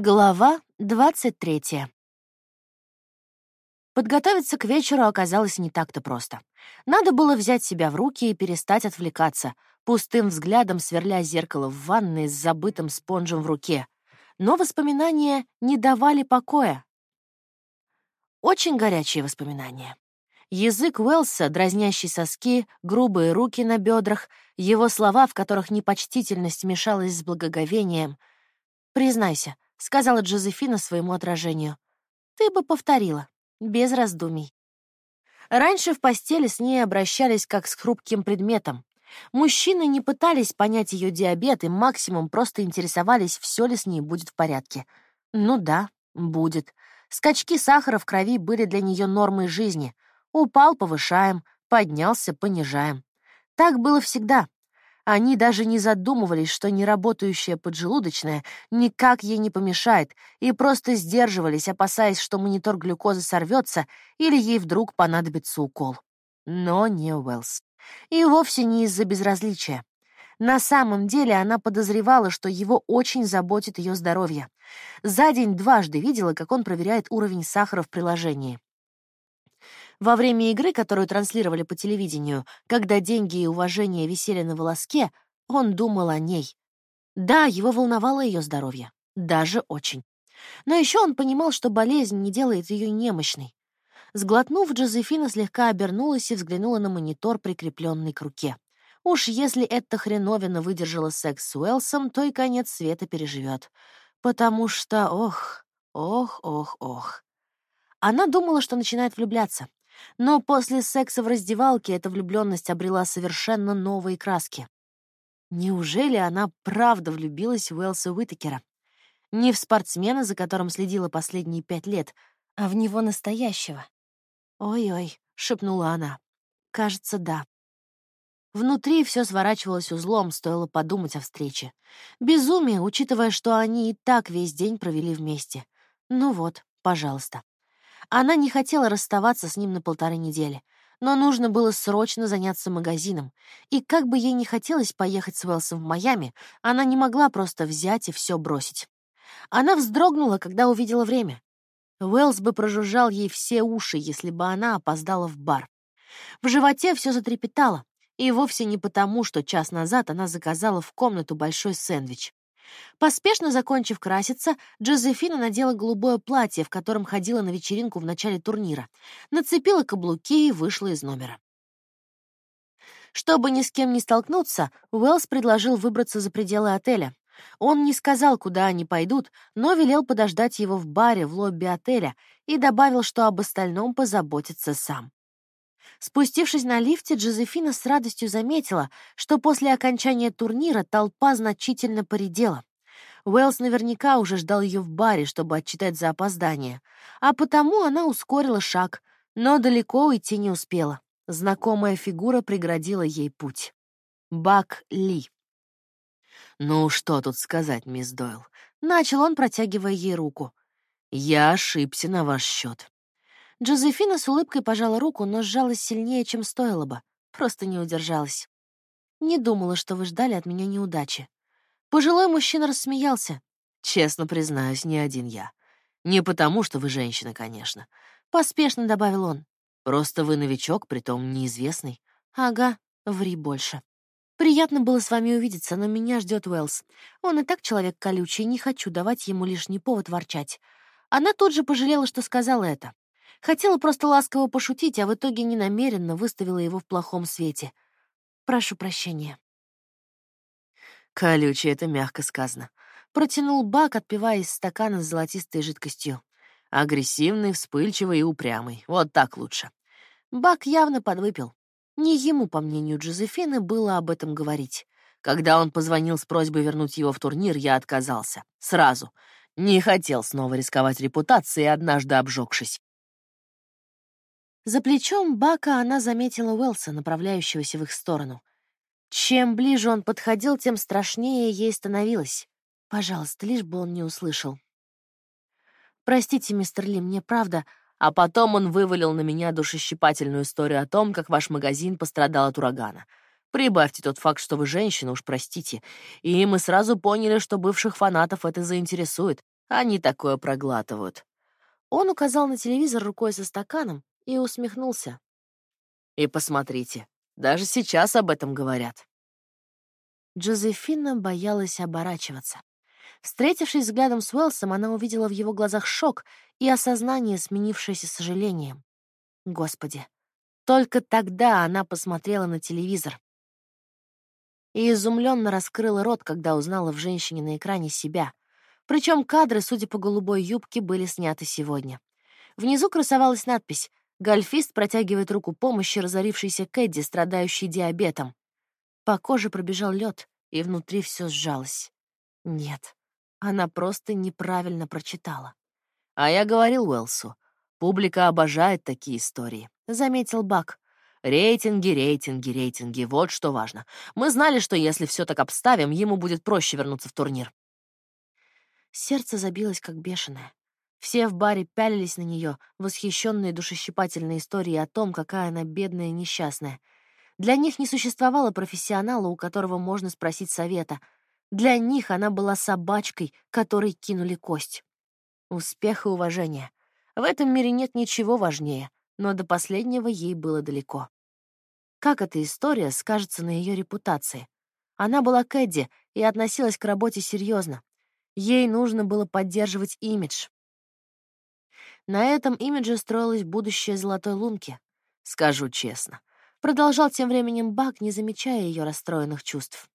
Глава 23. Подготовиться к вечеру оказалось не так-то просто. Надо было взять себя в руки и перестать отвлекаться, пустым взглядом сверля зеркало в ванной с забытым спонжем в руке. Но воспоминания не давали покоя. Очень горячие воспоминания. Язык Уэлса, дразнящий соски, грубые руки на бедрах, его слова, в которых непочтительность мешалась с благоговением. «Признайся», — сказала Джозефина своему отражению. «Ты бы повторила, без раздумий». Раньше в постели с ней обращались как с хрупким предметом. Мужчины не пытались понять ее диабет и максимум просто интересовались, все ли с ней будет в порядке. Ну да, будет. Скачки сахара в крови были для нее нормой жизни. Упал — повышаем, поднялся — понижаем. Так было всегда. Они даже не задумывались, что неработающая поджелудочная никак ей не помешает, и просто сдерживались, опасаясь, что монитор глюкозы сорвется или ей вдруг понадобится укол. Но не Уэллс. И вовсе не из-за безразличия. На самом деле она подозревала, что его очень заботит ее здоровье. За день дважды видела, как он проверяет уровень сахара в приложении. Во время игры, которую транслировали по телевидению, когда деньги и уважение висели на волоске, он думал о ней. Да, его волновало ее здоровье. Даже очень. Но еще он понимал, что болезнь не делает ее немощной. Сглотнув, Джозефина слегка обернулась и взглянула на монитор, прикрепленный к руке. Уж если эта хреновина выдержала секс с Уэлсом, то и конец света переживет. Потому что, ох, ох, ох, ох. Она думала, что начинает влюбляться. Но после секса в раздевалке эта влюбленность обрела совершенно новые краски. Неужели она правда влюбилась в Уэлса Уитакера? Не в спортсмена, за которым следила последние пять лет, а в него настоящего. «Ой-ой», — шепнула она. «Кажется, да». Внутри все сворачивалось узлом, стоило подумать о встрече. Безумие, учитывая, что они и так весь день провели вместе. Ну вот, пожалуйста. Она не хотела расставаться с ним на полторы недели, но нужно было срочно заняться магазином, и как бы ей не хотелось поехать с Уэлсом в Майами, она не могла просто взять и все бросить. Она вздрогнула, когда увидела время. Уэллс бы прожужжал ей все уши, если бы она опоздала в бар. В животе все затрепетало, и вовсе не потому, что час назад она заказала в комнату большой сэндвич. Поспешно закончив краситься, Джозефина надела голубое платье, в котором ходила на вечеринку в начале турнира, нацепила каблуки и вышла из номера. Чтобы ни с кем не столкнуться, Уэллс предложил выбраться за пределы отеля. Он не сказал, куда они пойдут, но велел подождать его в баре в лобби отеля и добавил, что об остальном позаботится сам. Спустившись на лифте, Джозефина с радостью заметила, что после окончания турнира толпа значительно поредела. Уэллс наверняка уже ждал ее в баре, чтобы отчитать за опоздание, а потому она ускорила шаг, но далеко уйти не успела. Знакомая фигура преградила ей путь. Бак Ли. «Ну, что тут сказать, мисс Дойл?» Начал он, протягивая ей руку. «Я ошибся на ваш счет. Джозефина с улыбкой пожала руку, но сжалась сильнее, чем стоило бы. Просто не удержалась. Не думала, что вы ждали от меня неудачи. Пожилой мужчина рассмеялся. Честно признаюсь, не один я. Не потому, что вы женщина, конечно. Поспешно добавил он. Просто вы новичок, притом неизвестный. Ага, ври больше. Приятно было с вами увидеться, но меня ждет Уэллс. Он и так человек колючий, не хочу давать ему лишний повод ворчать. Она тут же пожалела, что сказала это. Хотела просто ласково пошутить, а в итоге ненамеренно выставила его в плохом свете. Прошу прощения. Колючий — это мягко сказано. Протянул Бак, отпивая из стакана с золотистой жидкостью. Агрессивный, вспыльчивый и упрямый. Вот так лучше. Бак явно подвыпил. Не ему, по мнению Джозефины, было об этом говорить. Когда он позвонил с просьбой вернуть его в турнир, я отказался. Сразу. Не хотел снова рисковать репутацией, однажды обжегшись. За плечом Бака она заметила Уэлса, направляющегося в их сторону. Чем ближе он подходил, тем страшнее ей становилось. Пожалуйста, лишь бы он не услышал. «Простите, мистер Ли, мне правда...» А потом он вывалил на меня душещипательную историю о том, как ваш магазин пострадал от урагана. Прибавьте тот факт, что вы женщина, уж простите. И мы сразу поняли, что бывших фанатов это заинтересует. Они такое проглатывают. Он указал на телевизор рукой со стаканом и усмехнулся. И посмотрите, даже сейчас об этом говорят. Джозефина боялась оборачиваться. Встретившись взглядом с Уэлсом, она увидела в его глазах шок и осознание, сменившееся сожалением. Господи, только тогда она посмотрела на телевизор и изумленно раскрыла рот, когда узнала в женщине на экране себя. Причем кадры, судя по голубой юбке, были сняты сегодня. Внизу красовалась надпись «Гольфист протягивает руку помощи разорившейся Кэдди, страдающей диабетом». По коже пробежал лед, и внутри все сжалось. Нет, она просто неправильно прочитала. «А я говорил Уэлсу, публика обожает такие истории», — заметил Бак. Рейтинги, рейтинги, рейтинги. Вот что важно. Мы знали, что если все так обставим, ему будет проще вернуться в турнир. Сердце забилось как бешеное. Все в баре пялились на нее, восхищенные душещипательной историей о том, какая она бедная и несчастная. Для них не существовало профессионала, у которого можно спросить совета. Для них она была собачкой, которой кинули кость. Успех и уважение. В этом мире нет ничего важнее но до последнего ей было далеко. Как эта история скажется на ее репутации? Она была Кэдди и относилась к работе серьезно. Ей нужно было поддерживать имидж. На этом имидже строилось будущее Золотой Лунки. Скажу честно. Продолжал тем временем Бак, не замечая ее расстроенных чувств.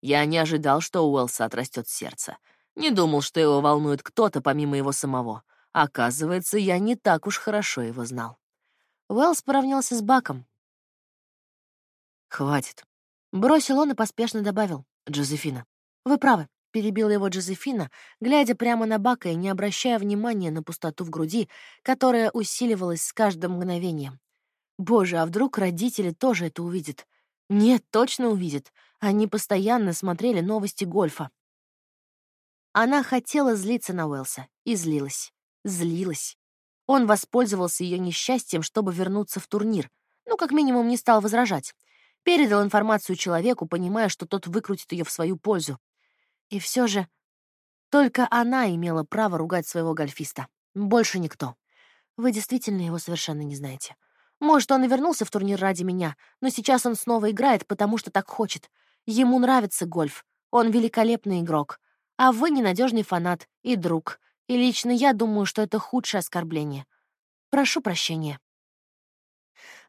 Я не ожидал, что у Уэлса отрастет сердце. Не думал, что его волнует кто-то помимо его самого. Оказывается, я не так уж хорошо его знал. Уэллс поравнялся с Баком. «Хватит», — бросил он и поспешно добавил. «Джозефина». «Вы правы», — перебила его Джозефина, глядя прямо на Бака и не обращая внимания на пустоту в груди, которая усиливалась с каждым мгновением. «Боже, а вдруг родители тоже это увидят?» «Нет, точно увидят. Они постоянно смотрели новости гольфа». Она хотела злиться на Уэлса и злилась злилась. Он воспользовался ее несчастьем, чтобы вернуться в турнир. Ну, как минимум, не стал возражать. Передал информацию человеку, понимая, что тот выкрутит ее в свою пользу. И все же только она имела право ругать своего гольфиста. Больше никто. Вы действительно его совершенно не знаете. Может, он и вернулся в турнир ради меня, но сейчас он снова играет, потому что так хочет. Ему нравится гольф. Он великолепный игрок. А вы ненадежный фанат и друг. И лично я думаю, что это худшее оскорбление. Прошу прощения.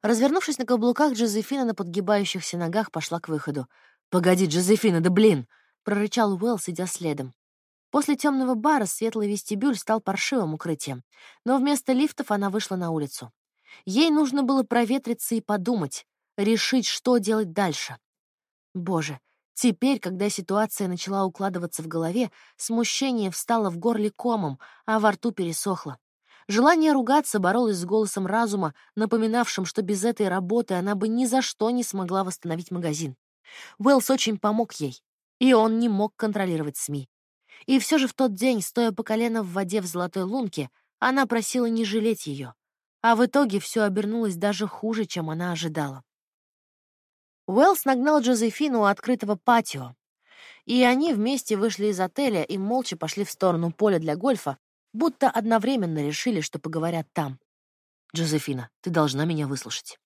Развернувшись на каблуках, Джозефина на подгибающихся ногах пошла к выходу. «Погоди, Джозефина, да блин!» — прорычал Уэлл, сидя следом. После темного бара светлый вестибюль стал паршивым укрытием, но вместо лифтов она вышла на улицу. Ей нужно было проветриться и подумать, решить, что делать дальше. Боже, Теперь, когда ситуация начала укладываться в голове, смущение встало в горле комом, а во рту пересохло. Желание ругаться боролось с голосом разума, напоминавшим, что без этой работы она бы ни за что не смогла восстановить магазин. Уэллс очень помог ей, и он не мог контролировать СМИ. И все же в тот день, стоя по колено в воде в золотой лунке, она просила не жалеть ее. А в итоге все обернулось даже хуже, чем она ожидала. Уэллс нагнал Джозефину у открытого патио, и они вместе вышли из отеля и молча пошли в сторону поля для гольфа, будто одновременно решили, что поговорят там. «Джозефина, ты должна меня выслушать».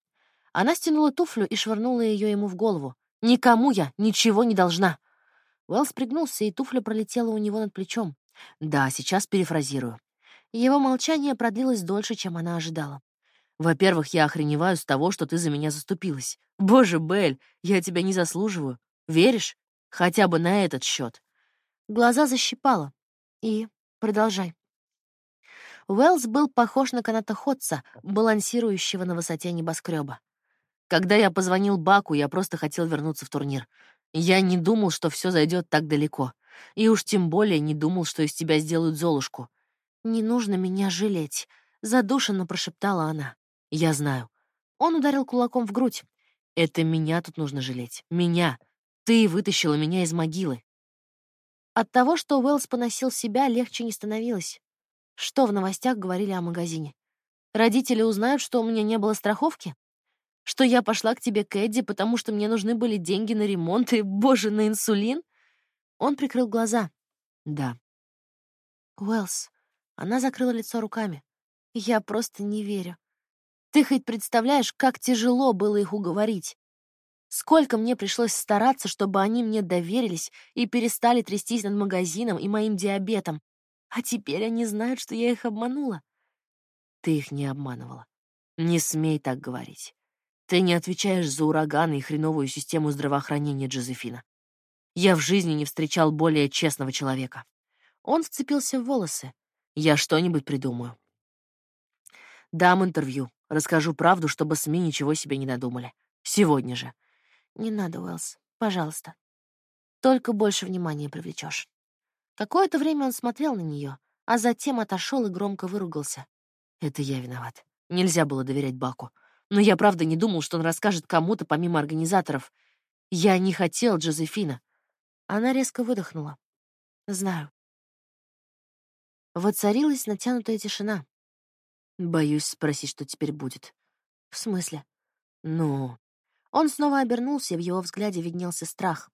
Она стянула туфлю и швырнула ее ему в голову. «Никому я ничего не должна!» Уэллс пригнулся, и туфля пролетела у него над плечом. «Да, сейчас перефразирую». Его молчание продлилось дольше, чем она ожидала. Во-первых, я охреневаю с того, что ты за меня заступилась. Боже, Белль, я тебя не заслуживаю. Веришь? Хотя бы на этот счет. Глаза защипала. И продолжай. Уэллс был похож на канатоходца, балансирующего на высоте небоскреба. Когда я позвонил Баку, я просто хотел вернуться в турнир. Я не думал, что все зайдет так далеко. И уж тем более не думал, что из тебя сделают Золушку. «Не нужно меня жалеть», — задушенно прошептала она. Я знаю. Он ударил кулаком в грудь. Это меня тут нужно жалеть. Меня. Ты вытащила меня из могилы. От того, что Уэллс поносил себя, легче не становилось. Что в новостях говорили о магазине? Родители узнают, что у меня не было страховки? Что я пошла к тебе, Кэдди, потому что мне нужны были деньги на ремонт и, боже, на инсулин? Он прикрыл глаза. Да. Уэллс, она закрыла лицо руками. Я просто не верю. Ты хоть представляешь, как тяжело было их уговорить? Сколько мне пришлось стараться, чтобы они мне доверились и перестали трястись над магазином и моим диабетом. А теперь они знают, что я их обманула. Ты их не обманывала. Не смей так говорить. Ты не отвечаешь за ураганы и хреновую систему здравоохранения Джозефина. Я в жизни не встречал более честного человека. Он вцепился в волосы. Я что-нибудь придумаю. Дам интервью, расскажу правду, чтобы СМИ ничего себе не надумали. Сегодня же. Не надо, Уэллс, пожалуйста. Только больше внимания привлечешь. Какое-то время он смотрел на нее, а затем отошел и громко выругался. Это я виноват. Нельзя было доверять Баку. Но я правда не думал, что он расскажет кому-то помимо организаторов. Я не хотел Джозефина. Она резко выдохнула. Знаю. Воцарилась натянутая тишина. Боюсь спросить, что теперь будет. В смысле? Ну... Он снова обернулся, и в его взгляде виднелся страх.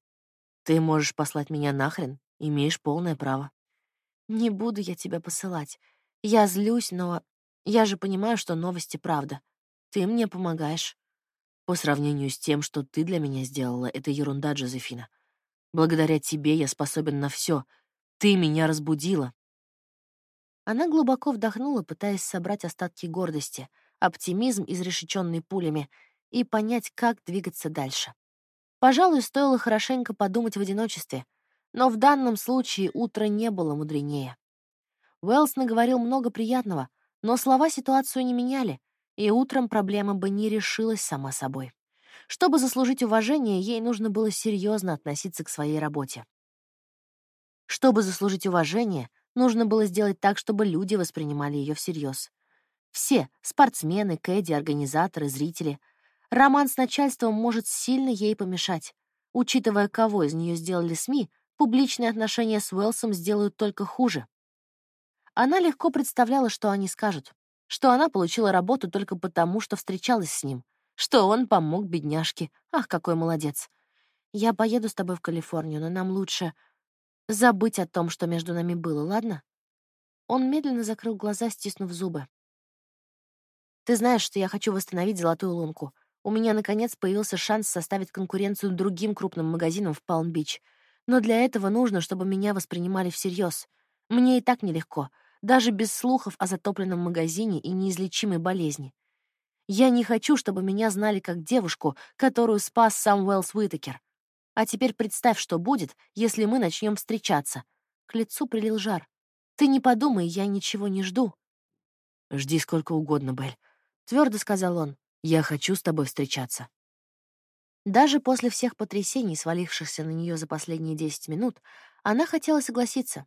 Ты можешь послать меня нахрен, имеешь полное право. Не буду я тебя посылать. Я злюсь, но я же понимаю, что новости правда. Ты мне помогаешь. По сравнению с тем, что ты для меня сделала, это ерунда, Джозефина. Благодаря тебе я способен на все. Ты меня разбудила. Она глубоко вдохнула, пытаясь собрать остатки гордости, оптимизм, изрешеченный пулями, и понять, как двигаться дальше. Пожалуй, стоило хорошенько подумать в одиночестве, но в данном случае утро не было мудренее. Уэллс наговорил много приятного, но слова ситуацию не меняли, и утром проблема бы не решилась сама собой. Чтобы заслужить уважение, ей нужно было серьезно относиться к своей работе. Чтобы заслужить уважение, нужно было сделать так, чтобы люди воспринимали ее всерьез. Все — спортсмены, кэдди, организаторы, зрители. Роман с начальством может сильно ей помешать. Учитывая, кого из нее сделали СМИ, публичные отношения с Уэлсом сделают только хуже. Она легко представляла, что они скажут, что она получила работу только потому, что встречалась с ним, что он помог бедняжке. Ах, какой молодец. Я поеду с тобой в Калифорнию, но нам лучше забыть о том, что между нами было, ладно? Он медленно закрыл глаза, стиснув зубы. Ты знаешь, что я хочу восстановить золотую лунку. У меня, наконец, появился шанс составить конкуренцию другим крупным магазинам в Палм-Бич. Но для этого нужно, чтобы меня воспринимали всерьез. Мне и так нелегко, даже без слухов о затопленном магазине и неизлечимой болезни. Я не хочу, чтобы меня знали как девушку, которую спас сам Уэллс Уитакер. А теперь представь, что будет, если мы начнем встречаться. К лицу прилил жар. Ты не подумай, я ничего не жду. Жди сколько угодно, Бель. Твердо сказал он. Я хочу с тобой встречаться. Даже после всех потрясений, свалившихся на нее за последние десять минут, она хотела согласиться.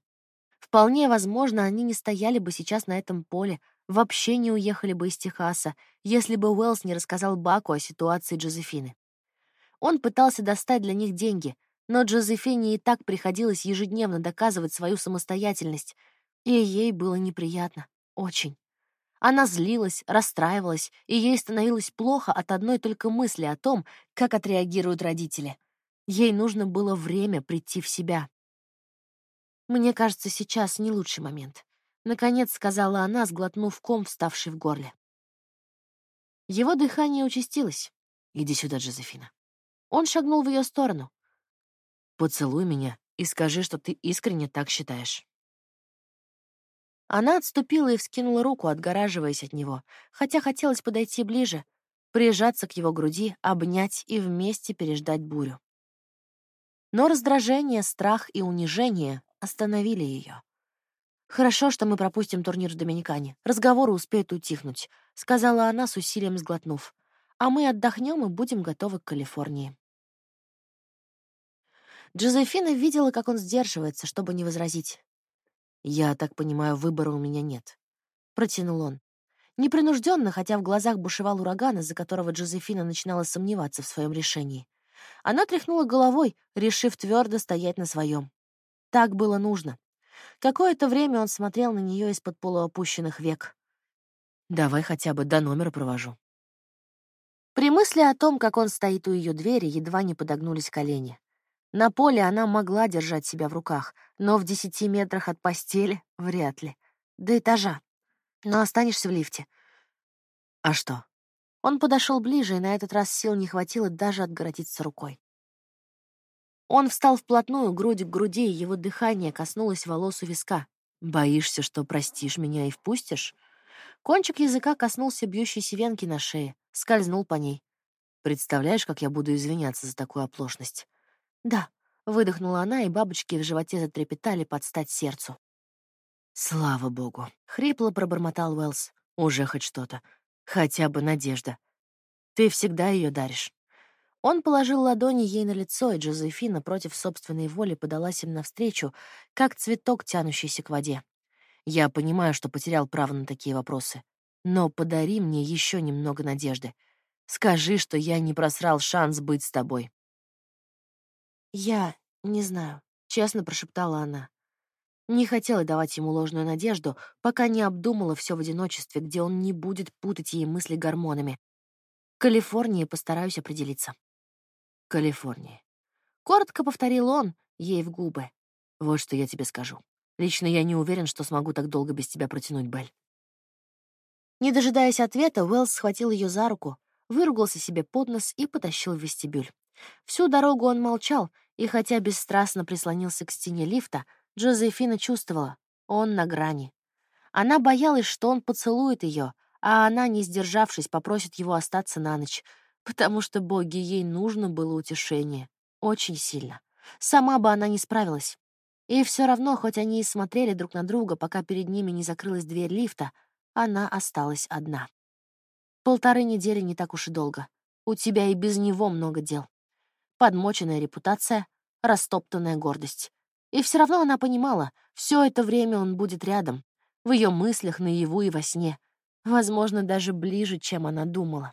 Вполне возможно, они не стояли бы сейчас на этом поле, вообще не уехали бы из Техаса, если бы Уэллс не рассказал Баку о ситуации Джозефины. Он пытался достать для них деньги, но Джозефине и так приходилось ежедневно доказывать свою самостоятельность, и ей было неприятно. Очень. Она злилась, расстраивалась, и ей становилось плохо от одной только мысли о том, как отреагируют родители. Ей нужно было время прийти в себя. «Мне кажется, сейчас не лучший момент. Наконец сказала она, сглотнув ком, вставший в горле. Его дыхание участилось. «Иди сюда, Джозефина». Он шагнул в ее сторону. «Поцелуй меня и скажи, что ты искренне так считаешь». Она отступила и вскинула руку, отгораживаясь от него, хотя хотелось подойти ближе, прижаться к его груди, обнять и вместе переждать бурю. Но раздражение, страх и унижение остановили ее. «Хорошо, что мы пропустим турнир в Доминикане. Разговоры успеют утихнуть», — сказала она с усилием сглотнув. «А мы отдохнем и будем готовы к Калифорнии». Джозефина видела, как он сдерживается, чтобы не возразить. «Я так понимаю, выбора у меня нет», — протянул он. Непринужденно, хотя в глазах бушевал ураган, из-за которого Джозефина начинала сомневаться в своем решении. Она тряхнула головой, решив твердо стоять на своем. Так было нужно. Какое-то время он смотрел на нее из-под полуопущенных век. «Давай хотя бы до номера провожу». При мысли о том, как он стоит у ее двери, едва не подогнулись колени. На поле она могла держать себя в руках, но в десяти метрах от постели — вряд ли. До этажа. Но останешься в лифте. А что? Он подошел ближе, и на этот раз сил не хватило даже отгородиться рукой. Он встал вплотную, грудь к груди, и его дыхание коснулось волос у виска. «Боишься, что простишь меня и впустишь?» Кончик языка коснулся бьющейся венки на шее, скользнул по ней. «Представляешь, как я буду извиняться за такую оплошность?» «Да», — выдохнула она, и бабочки в животе затрепетали под стать сердцу. «Слава богу!» — хрипло пробормотал Уэллс. «Уже хоть что-то. Хотя бы надежда. Ты всегда ее даришь». Он положил ладони ей на лицо, и Джозефина против собственной воли подалась им навстречу, как цветок, тянущийся к воде. «Я понимаю, что потерял право на такие вопросы, но подари мне еще немного надежды. Скажи, что я не просрал шанс быть с тобой». «Я не знаю», — честно прошептала она. Не хотела давать ему ложную надежду, пока не обдумала все в одиночестве, где он не будет путать ей мысли гормонами. В Калифорнии постараюсь определиться. Калифорнии. Коротко повторил он ей в губы. Вот что я тебе скажу. Лично я не уверен, что смогу так долго без тебя протянуть, Бель. Не дожидаясь ответа, Уэллс схватил ее за руку, выругался себе под нос и потащил в вестибюль. Всю дорогу он молчал, и хотя бесстрастно прислонился к стене лифта, Джозефина чувствовала, он на грани. Она боялась, что он поцелует ее, а она, не сдержавшись, попросит его остаться на ночь — потому что боги ей нужно было утешение. Очень сильно. Сама бы она не справилась. И все равно, хоть они и смотрели друг на друга, пока перед ними не закрылась дверь лифта, она осталась одна. Полторы недели не так уж и долго. У тебя и без него много дел. Подмоченная репутация, растоптанная гордость. И все равно она понимала, все это время он будет рядом, в ее мыслях, наяву и во сне. Возможно, даже ближе, чем она думала.